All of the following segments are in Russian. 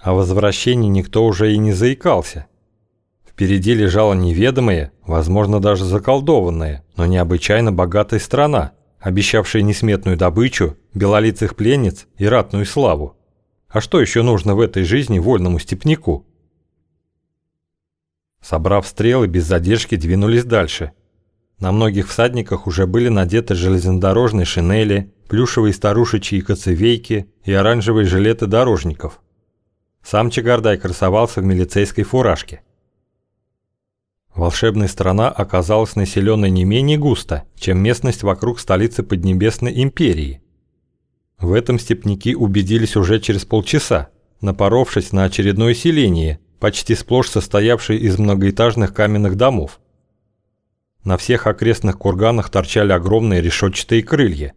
О возвращении никто уже и не заикался. Впереди лежала неведомая, возможно даже заколдованная, но необычайно богатая страна, обещавшая несметную добычу, белолицых пленниц и ратную славу. А что еще нужно в этой жизни вольному степняку? Собрав стрелы, без задержки двинулись дальше. На многих всадниках уже были надеты железнодорожные шинели, плюшевые старушечьи коцевейки и оранжевые жилеты дорожников. Сам Чагардай красовался в милицейской фуражке. Волшебная страна оказалась населенной не менее густо, чем местность вокруг столицы Поднебесной империи. В этом степняки убедились уже через полчаса, напоровшись на очередное селение, почти сплошь состоявшее из многоэтажных каменных домов. На всех окрестных курганах торчали огромные решетчатые крылья.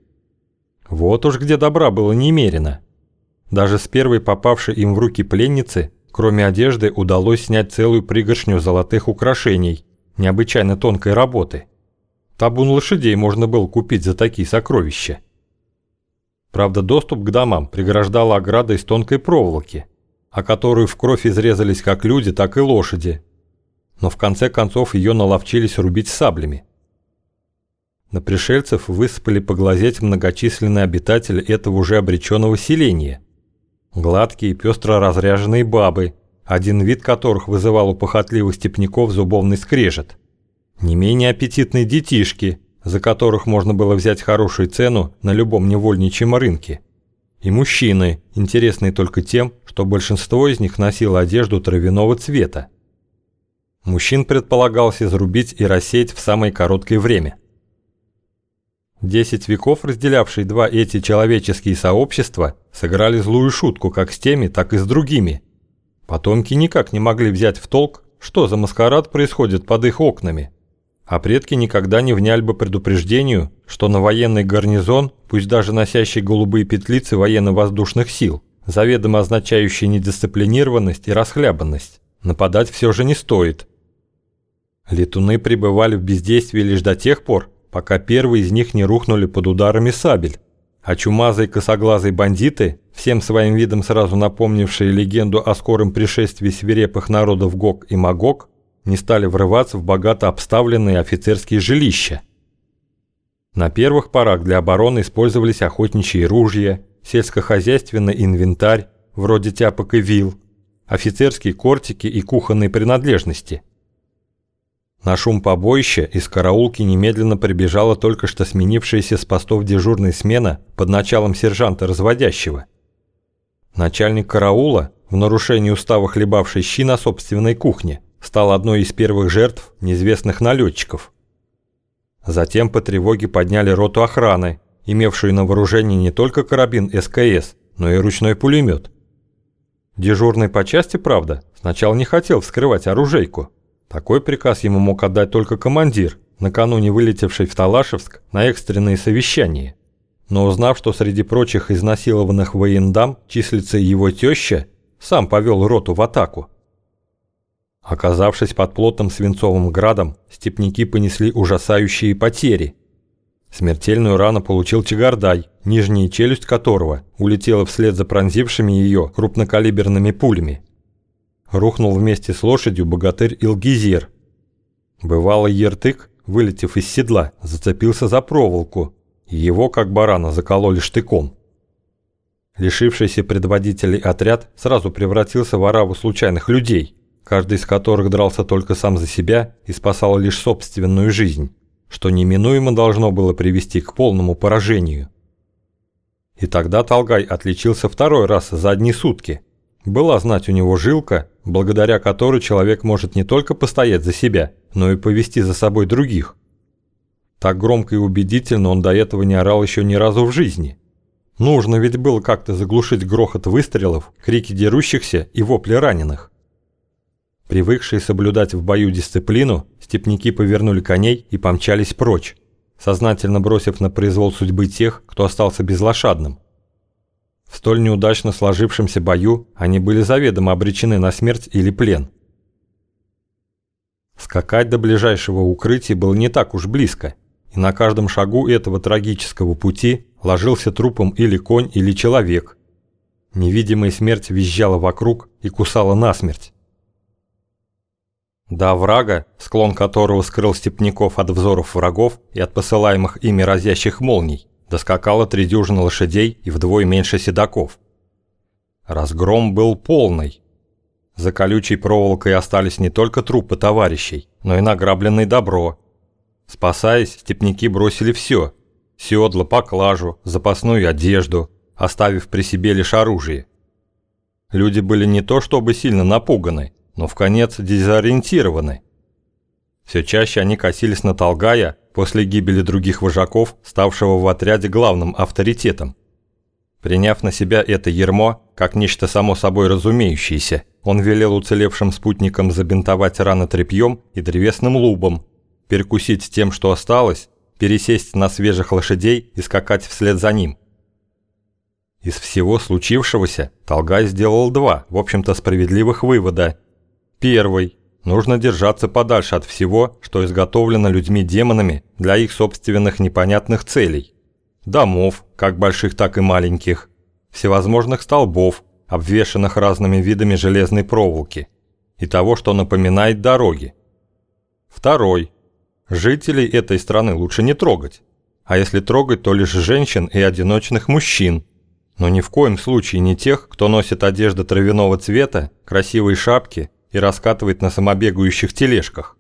Вот уж где добра было немерено. Даже с первой попавшей им в руки пленницы, кроме одежды, удалось снять целую пригоршню золотых украшений, необычайно тонкой работы. Табун лошадей можно было купить за такие сокровища. Правда, доступ к домам преграждала ограда из тонкой проволоки, о которую в кровь изрезались как люди, так и лошади, но в конце концов ее наловчились рубить саблями. На пришельцев высыпали поглазеть многочисленные обитатели этого уже обреченного селения. Гладкие, пестро разряженные бабы, один вид которых вызывал у похотливых степняков зубовный скрежет. Не менее аппетитные детишки, за которых можно было взять хорошую цену на любом невольничьем рынке. И мужчины, интересные только тем, что большинство из них носило одежду травяного цвета. Мужчин предполагалось изрубить и рассеять в самое короткое время. Десять веков, разделявшие два эти человеческие сообщества, сыграли злую шутку как с теми, так и с другими. Потомки никак не могли взять в толк, что за маскарад происходит под их окнами. А предки никогда не вняли бы предупреждению, что на военный гарнизон, пусть даже носящий голубые петлицы военно-воздушных сил, заведомо означающие недисциплинированность и расхлябанность, нападать все же не стоит – Летуны пребывали в бездействии лишь до тех пор, пока первые из них не рухнули под ударами сабель, а чумазые косоглазые бандиты, всем своим видом сразу напомнившие легенду о скором пришествии свирепых народов Гог и Магог, не стали врываться в богато обставленные офицерские жилища. На первых порах для обороны использовались охотничьи ружья, сельскохозяйственный инвентарь, вроде тяпок и вил, офицерские кортики и кухонные принадлежности – на шум побоища из караулки немедленно прибежала только что сменившаяся с постов дежурная смена под началом сержанта разводящего. Начальник караула, в нарушении устава хлебавший щи на собственной кухне, стал одной из первых жертв неизвестных налетчиков. Затем по тревоге подняли роту охраны, имевшую на вооружении не только карабин СКС, но и ручной пулемет. Дежурный по части, правда, сначала не хотел вскрывать оружейку, такой приказ ему мог отдать только командир, накануне вылетевший в Талашевск на экстренные совещания. Но узнав, что среди прочих изнасилованных воендам числится его теща, сам повел роту в атаку. Оказавшись под плотным свинцовым градом, степняки понесли ужасающие потери. Смертельную рану получил Чагардай, нижняя челюсть которого улетела вслед за пронзившими ее крупнокалиберными пулями рухнул вместе с лошадью богатырь Илгизер. Бывалый Ертык, вылетев из седла, зацепился за проволоку, и его, как барана, закололи штыком. Лишившийся предводителей отряд сразу превратился в ораву случайных людей, каждый из которых дрался только сам за себя и спасал лишь собственную жизнь, что неминуемо должно было привести к полному поражению. И тогда Талгай отличился второй раз за одни сутки – была знать у него жилка, благодаря которой человек может не только постоять за себя, но и повести за собой других. Так громко и убедительно он до этого не орал еще ни разу в жизни. Нужно ведь было как-то заглушить грохот выстрелов, крики дерущихся и вопли раненых. Привыкшие соблюдать в бою дисциплину, степняки повернули коней и помчались прочь, сознательно бросив на произвол судьбы тех, кто остался безлошадным. В столь неудачно сложившемся бою они были заведомо обречены на смерть или плен. Скакать до ближайшего укрытия было не так уж близко, и на каждом шагу этого трагического пути ложился трупом или конь, или человек. Невидимая смерть визжала вокруг и кусала насмерть. До врага, склон которого скрыл степняков от взоров врагов и от посылаемых ими разящих молний, доскакало три дюжины лошадей и вдвое меньше седаков. Разгром был полный. За колючей проволокой остались не только трупы товарищей, но и награбленное добро. Спасаясь, степняки бросили все – седла, поклажу, запасную одежду, оставив при себе лишь оружие. Люди были не то чтобы сильно напуганы – но в конец дезориентированы. Все чаще они косились на Толгая после гибели других вожаков, ставшего в отряде главным авторитетом. Приняв на себя это ермо, как нечто само собой разумеющееся, он велел уцелевшим спутникам забинтовать раны тряпьем и древесным лубом, перекусить тем, что осталось, пересесть на свежих лошадей и скакать вслед за ним. Из всего случившегося Толгай сделал два, в общем-то, справедливых вывода – Первый. Нужно держаться подальше от всего, что изготовлено людьми-демонами для их собственных непонятных целей. Домов, как больших, так и маленьких. Всевозможных столбов, обвешанных разными видами железной проволоки. И того, что напоминает дороги. Второй. Жителей этой страны лучше не трогать. А если трогать, то лишь женщин и одиночных мужчин. Но ни в коем случае не тех, кто носит одежду травяного цвета, красивые шапки и раскатывает на самобегающих тележках.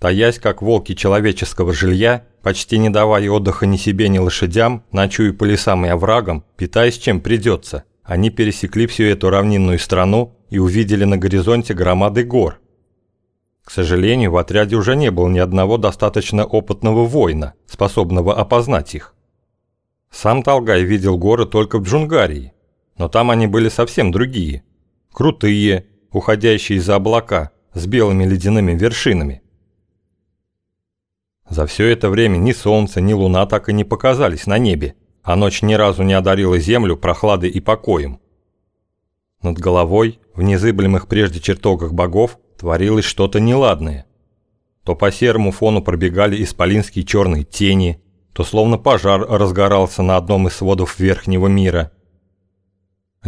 Таясь, как волки человеческого жилья, почти не давая отдыха ни себе, ни лошадям, ночуя по лесам и оврагам, питаясь чем придется, они пересекли всю эту равнинную страну и увидели на горизонте громады гор. К сожалению, в отряде уже не было ни одного достаточно опытного воина, способного опознать их. Сам Талгай видел горы только в Джунгарии, но там они были совсем другие – крутые, уходящие за облака, с белыми ледяными вершинами. За все это время ни солнце, ни луна так и не показались на небе, а ночь ни разу не одарила землю прохладой и покоем. Над головой, в незыблемых прежде чертогах богов, творилось что-то неладное. То по серому фону пробегали исполинские черные тени, то словно пожар разгорался на одном из сводов верхнего мира –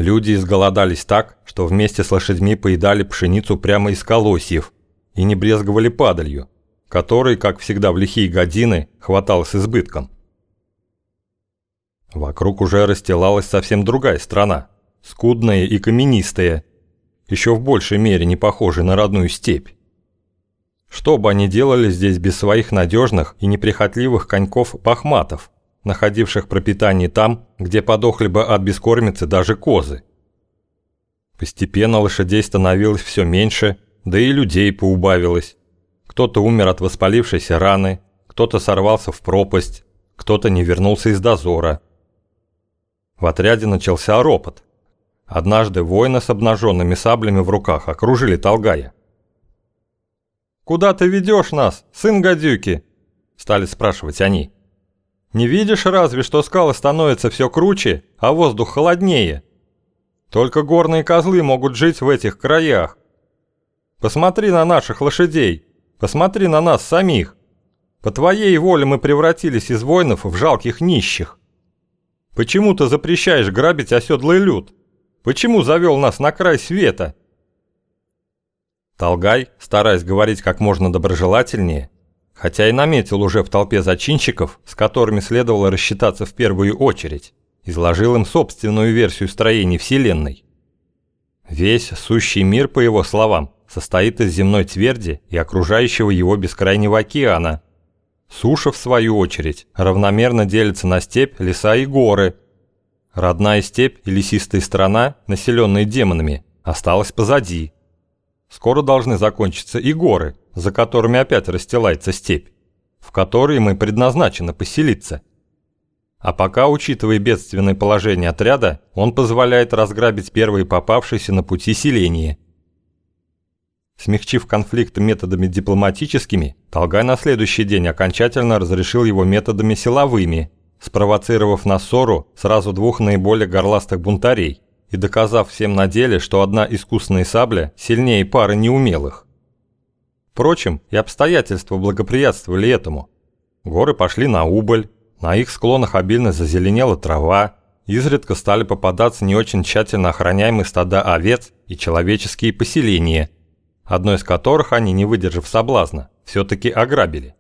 Люди изголодались так, что вместе с лошадьми поедали пшеницу прямо из колосьев и не брезговали падалью, которой, как всегда в лихие годины, хватало с избытком. Вокруг уже расстилалась совсем другая страна, скудная и каменистая, еще в большей мере не похожая на родную степь. Что бы они делали здесь без своих надежных и неприхотливых коньков-пахматов? Находивших пропитание там, где подохли бы от бескормицы даже козы. Постепенно лошадей становилось все меньше, да и людей поубавилось. Кто-то умер от воспалившейся раны, кто-то сорвался в пропасть, кто-то не вернулся из дозора. В отряде начался ропот. Однажды воины с обнаженными саблями в руках окружили Толгая. «Куда ты ведешь нас, сын гадюки?» – стали спрашивать они. Не видишь разве, что скалы становятся все круче, а воздух холоднее? Только горные козлы могут жить в этих краях. Посмотри на наших лошадей, посмотри на нас самих. По твоей воле мы превратились из воинов в жалких нищих. Почему ты запрещаешь грабить оседлый люд? Почему завел нас на край света?» Толгай, стараясь говорить как можно доброжелательнее, хотя и наметил уже в толпе зачинщиков, с которыми следовало рассчитаться в первую очередь, изложил им собственную версию строений Вселенной. Весь сущий мир, по его словам, состоит из земной тверди и окружающего его бескрайнего океана. Суша, в свою очередь, равномерно делится на степь, леса и горы. Родная степь и лесистая страна, населенные демонами, осталась позади. Скоро должны закончиться и горы, за которыми опять расстилается степь, в которой мы предназначены поселиться. А пока, учитывая бедственное положение отряда, он позволяет разграбить первые попавшиеся на пути селения. Смягчив конфликт методами дипломатическими, Толгай на следующий день окончательно разрешил его методами силовыми, спровоцировав на ссору сразу двух наиболее горластых бунтарей и доказав всем на деле, что одна искусная сабля сильнее пары неумелых. Впрочем, и обстоятельства благоприятствовали этому. Горы пошли на убыль, на их склонах обильно зазеленела трава, изредка стали попадаться не очень тщательно охраняемые стада овец и человеческие поселения, одно из которых они, не выдержав соблазна, все-таки ограбили.